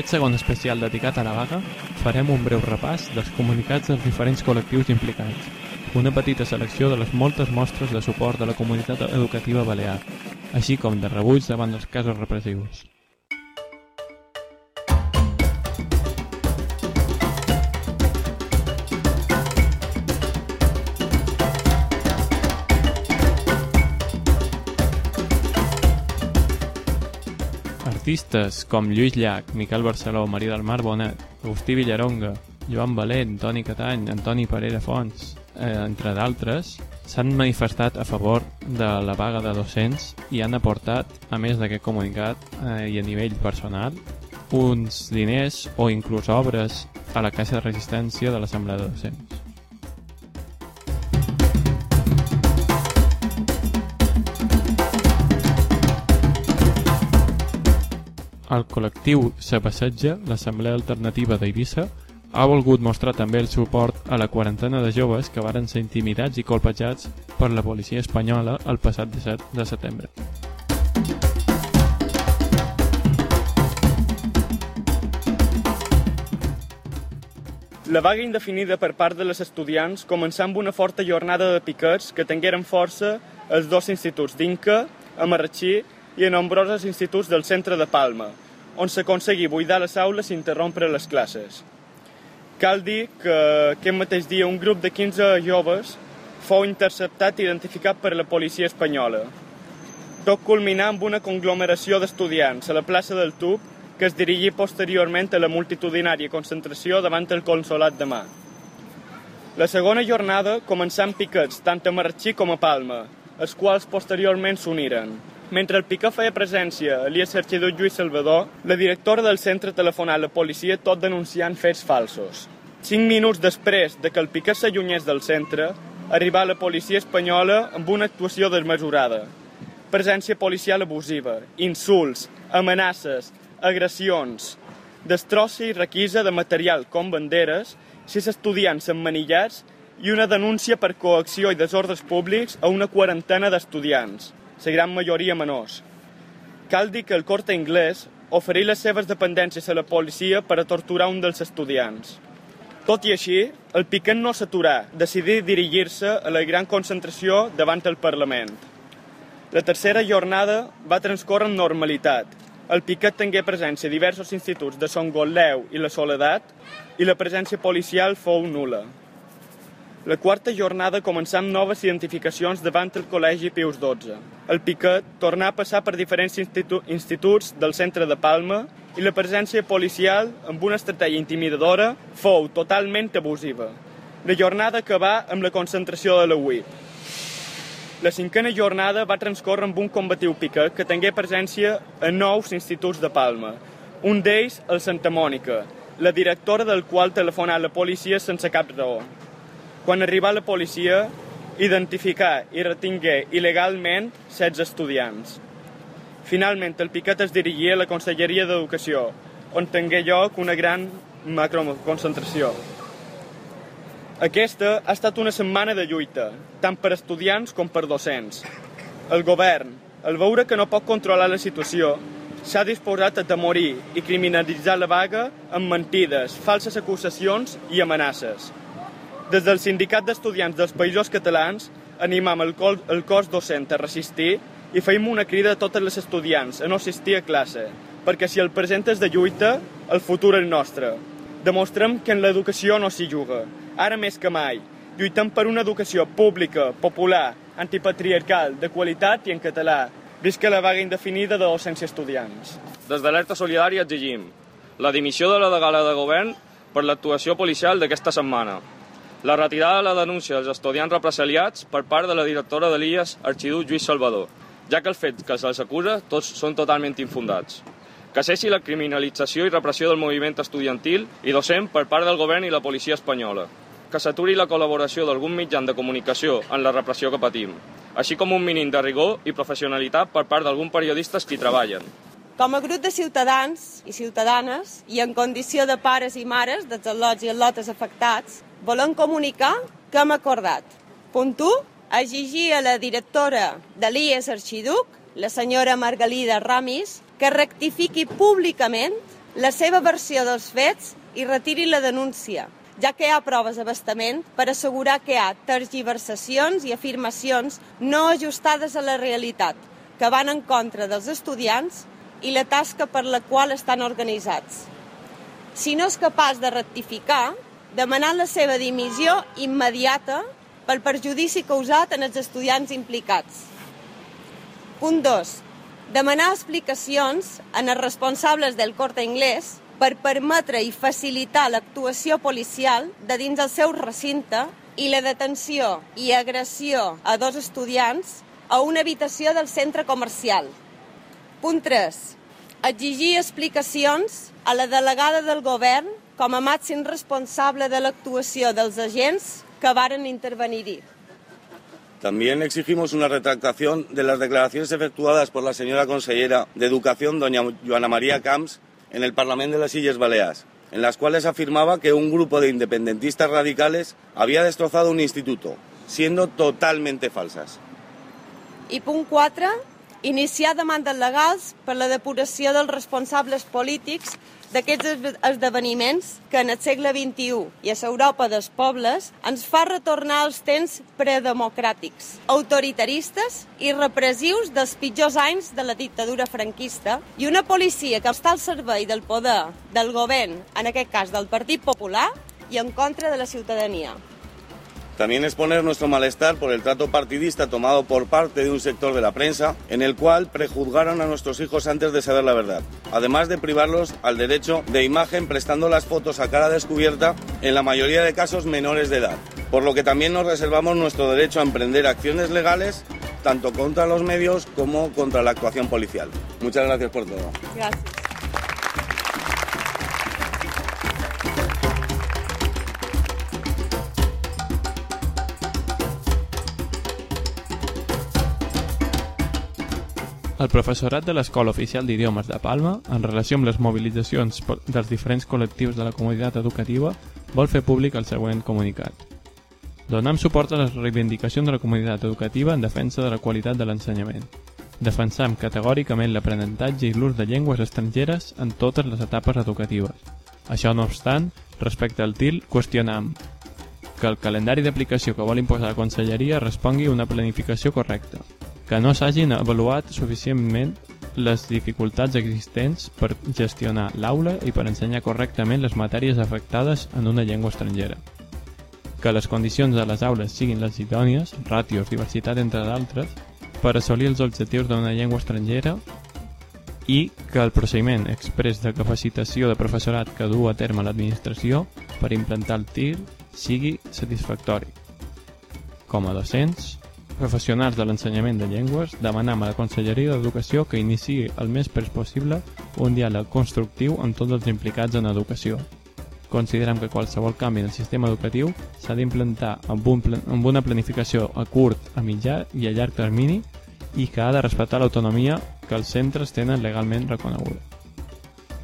aquest segon especial dedicat a la vaga farem un breu repàs dels comunicats dels diferents col·lectius implicats, una petita selecció de les moltes mostres de suport de la comunitat educativa balear, així com de rebuig davant dels casos repressius. Artistes com Lluís Llach, Miquel Barceló, Maria del Mar Bonet, Agustí Villaronga, Joan Valent, Toni Catany, Antoni Parera Fons, eh, entre d'altres, s'han manifestat a favor de la vaga de docents i han aportat, a més d'aquest comunicat eh, i a nivell personal, uns diners o inclús obres a la Caixa de Resistència de l'Assemblea de Docents. El col·lectiu Sabassetja, l'Assemblea Alternativa d'Eivissa, ha volgut mostrar també el suport a la quarantena de joves que varen ser intimidats i colpejats per la policia espanyola el passat 17 de setembre. La vaga indefinida per part de les estudiants començà amb una forta jornada de piquets que tingueren força els dos instituts d'Inca, a i a nombrosos instituts del centre de Palma, on s'aconseguí buidar les aules i interrompre les classes. Cal dir que aquest mateix dia un grup de 15 joves fou interceptat i identificat per la policia espanyola. Tot culminà amb una conglomeració d'estudiants a la plaça del Tub que es dirigí posteriorment a la multitudinària concentració davant el Consolat de Mà. La segona jornada començà amb piquets tant a Marratxí com a Palma, els quals posteriorment s'uniren. Mentre el piquet feia presència a l'IES Arxidor Lluís Salvador, la directora del centre telefonà a la policia tot denunciant fets falsos. Cinc minuts després de que el piquet s'allunyés del centre, arribà la policia espanyola amb una actuació desmesurada. Presència policial abusiva, insults, amenaces, agressions, destrossi i requisa de material com banderes, sis estudiants emmanillats i una denúncia per coacció i desordres públics a una quarantena d'estudiants, la gran majoria menors. Cal dir que el Corte Inglés oferí les seves dependències a la policia per a torturar un dels estudiants. Tot i així, el piquet no s'aturà, decidí dirigir-se a la gran concentració davant el Parlament. La tercera jornada va transcorrer amb normalitat. El piquet tingué presència a diversos instituts de Son Gotleu i la Soledat i la presència policial fou nula. La quarta jornada començà amb noves identificacions davant el Col·legi Pius XII. El piquet tornà a passar per diferents institu instituts del centre de Palma i la presència policial, amb una estratègia intimidadora, fou totalment abusiva. La jornada acabà amb la concentració de la UIP. La cinquena jornada va transcorrer amb un combatiu piquet que tingué presència a nous instituts de Palma. Un d'ells, el Santa Mònica, la directora del qual telefonà la policia sense cap raó. Quan arribà la policia, identificà i retingué il·legalment 16 estudiants. Finalment, el piquet es dirigia a la Conselleria d'Educació, on tingué lloc una gran macroconcentració. Aquesta ha estat una setmana de lluita, tant per estudiants com per docents. El govern, al veure que no pot controlar la situació, s'ha disposat a temorir i criminalitzar la vaga amb mentides, falses acusacions i amenaces. Des del Sindicat d'Estudiants dels Països Catalans animam el, col, el cos docent a resistir i feim una crida a totes les estudiants a no assistir a classe, perquè si el present és de lluita, el futur és nostre. Demostrem que en l'educació no s'hi juga, ara més que mai. Lluitem per una educació pública, popular, antipatriarcal, de qualitat i en català. Visca la vaga indefinida de docents i estudiants. Des d'Alerta Solidària exigim la dimissió de la degala de govern per l'actuació policial d'aquesta setmana, la retirada de la denúncia dels estudiants represaliats per part de la directora de l'IES, arxiduc Lluís Salvador, ja que el fet que se'ls acusa tots són totalment infundats. Que cessi la criminalització i repressió del moviment estudiantil i docent per part del govern i la policia espanyola. Que s'aturi la col·laboració d'algun mitjan de comunicació en la repressió que patim, així com un mínim de rigor i professionalitat per part d'alguns periodistes que hi treballen. Com a grup de ciutadans i ciutadanes i en condició de pares i mares dels al·lots i al·lotes afectats, volem comunicar que hem acordat. Punt 1. Exigir a la directora de l'IES Arxiduc, la senyora Margalida Ramis, que rectifiqui públicament la seva versió dels fets i retiri la denúncia, ja que hi ha proves abastament per assegurar que hi ha tergiversacions i afirmacions no ajustades a la realitat, que van en contra dels estudiants i la tasca per la qual estan organitzats. Si no és capaç de rectificar, demanar la seva dimissió immediata pel perjudici causat en els estudiants implicats. Punt 2. Demanar explicacions en els responsables del Corte Inglés per permetre i facilitar l'actuació policial de dins el seu recinte i la detenció i agressió a dos estudiants a una habitació del centre comercial. Punt 3. Exigir explicacions a la delegada del govern com a màxim responsable de l'actuació dels agents que varen intervenir-hi. También exigimos una retractación de las declaraciones efectuadas por la señora consellera de Educación, doña Joana María Camps, en el Parlamento de las Illes Baleares, en las cuales afirmaba que un grupo de independentistas radicales había destrozado un instituto, siendo totalmente falsas. I punt 4. Iniciar demandes legals per la depuració dels responsables polítics d'aquests esde- esdeveniments que en el segle XXI i a l'Europa dels pobles ens fa retornar als temps predemocràtics, autoritaristes i repressius dels pitjors anys de la dictadura franquista i una policia que està al servei del poder del govern, en aquest cas del Partit Popular, i en contra de la ciutadania. También exponer nuestro malestar por el trato partidista tomado por parte de un sector de la prensa, en el cual prejuzgaron a nuestros hijos antes de saber la verdad, además de privarlos al derecho de imagen prestando las fotos a cara descubierta, en la mayoría de casos menores de edad, por lo que también nos reservamos nuestro derecho a emprender acciones legales tanto contra los medios como contra la actuación policial. Muchas gracias por todo. Gràcies. El professorat de l'Escola Oficial d'Idiomes de Palma, en relació amb les mobilitzacions dels diferents col·lectius de la comunitat educativa, vol fer públic el següent comunicat. Donem suport a les reivindicacions de la comunitat educativa en defensa de la qualitat de l'ensenyament. Defensam categòricament l'aprenentatge i l'ús de llengües estrangeres en totes les etapes educatives. Això no obstant, respecte al TIL, qüestionam que el calendari d'aplicació que vol imposar la Conselleria respongui a una planificació correcta, que no s'hagin avaluat suficientment les dificultats existents per gestionar l'aula i per ensenyar correctament les matèries afectades en una llengua estrangera. Que les condicions de les aules siguin les idònies, ràtios, diversitat entre d'altres, per assolir els objectius d'una llengua estrangera i que el procediment express de capacitació de professorat que du a terme l'administració per implantar el TIR sigui satisfactori. Com a docents, professionals de l'ensenyament de llengües, demanam a la Conselleria d'Educació que iniciï el més pres possible un diàleg constructiu amb tots els implicats en educació. Considerem que qualsevol canvi en el sistema educatiu s'ha d'implantar amb, un amb una planificació a curt, a mitjà i a llarg termini i que ha de respectar l'autonomia que els centres tenen legalment reconeguda.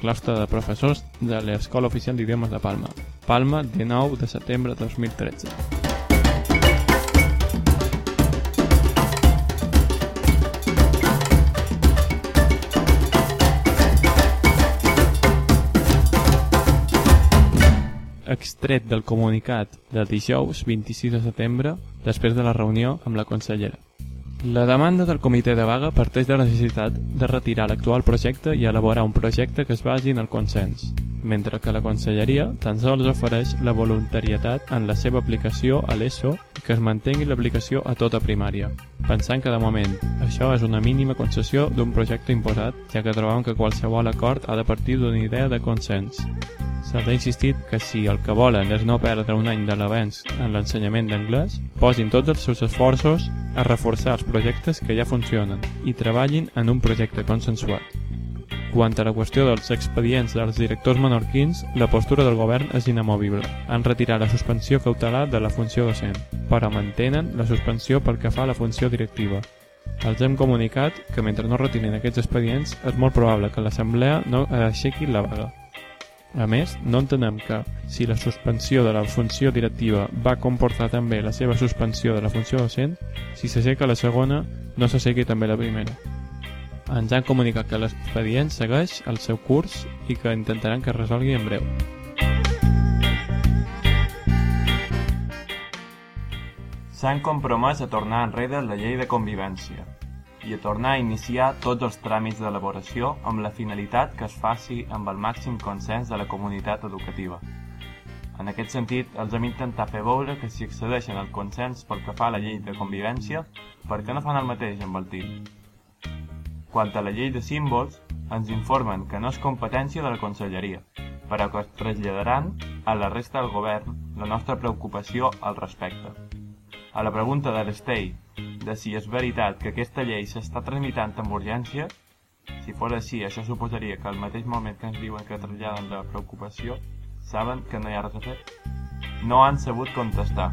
Claustre de professors de l'Escola Oficial d'Idiomes de Palma. Palma, 19 de setembre de 2013. Extret del comunicat del dijous 26 de setembre, després de la reunió amb la consellera. La demanda del comitè de vaga parteix de la necessitat de retirar l'actual projecte i elaborar un projecte que es basi en el consens, mentre que la conselleria tan sols ofereix la voluntarietat en la seva aplicació a l'ESO i que es mantengui l'aplicació a tota primària, pensant que de moment això és una mínima concessió d'un projecte imposat, ja que trobem que qualsevol acord ha de partir d'una idea de consens, S'ha insistit que si el que volen és no perdre un any de l'avenç en l'ensenyament d'anglès, posin tots els seus esforços a reforçar els projectes que ja funcionen i treballin en un projecte consensuat. Quant a la qüestió dels expedients dels directors menorquins, la postura del govern és inamovible. Han retirat la suspensió cautelar de la funció docent, però mantenen la suspensió pel que fa a la funció directiva. Els hem comunicat que mentre no retirin aquests expedients és molt probable que l'Assemblea no aixequi la vaga. A més, no entenem que, si la suspensió de la funció directiva va comportar també la seva suspensió de la funció docent, si s'aixeca la segona, no s'aixequi també la primera. ens han comunicat que l'expedient segueix el seu curs i que intentaran que es resolgui en breu. S'han compromès a tornar enrere la llei de convivència i a tornar a iniciar tots els tràmits d'elaboració amb la finalitat que es faci amb el màxim consens de la comunitat educativa. En aquest sentit, els hem intentat fer veure que si accedeixen al consens pel que fa a la llei de convivència, per què no fan el mateix amb el TIL? Quant a la llei de símbols, ens informen que no és competència de la Conselleria, però que es traslladaran a la resta del govern la nostra preocupació al respecte. A la pregunta de l'Estei de si és veritat que aquesta llei s'està tramitant amb urgència, si fos així, això suposaria que al mateix moment que ens diuen que traslladen la preocupació, saben que no hi ha res a fer? No han sabut contestar.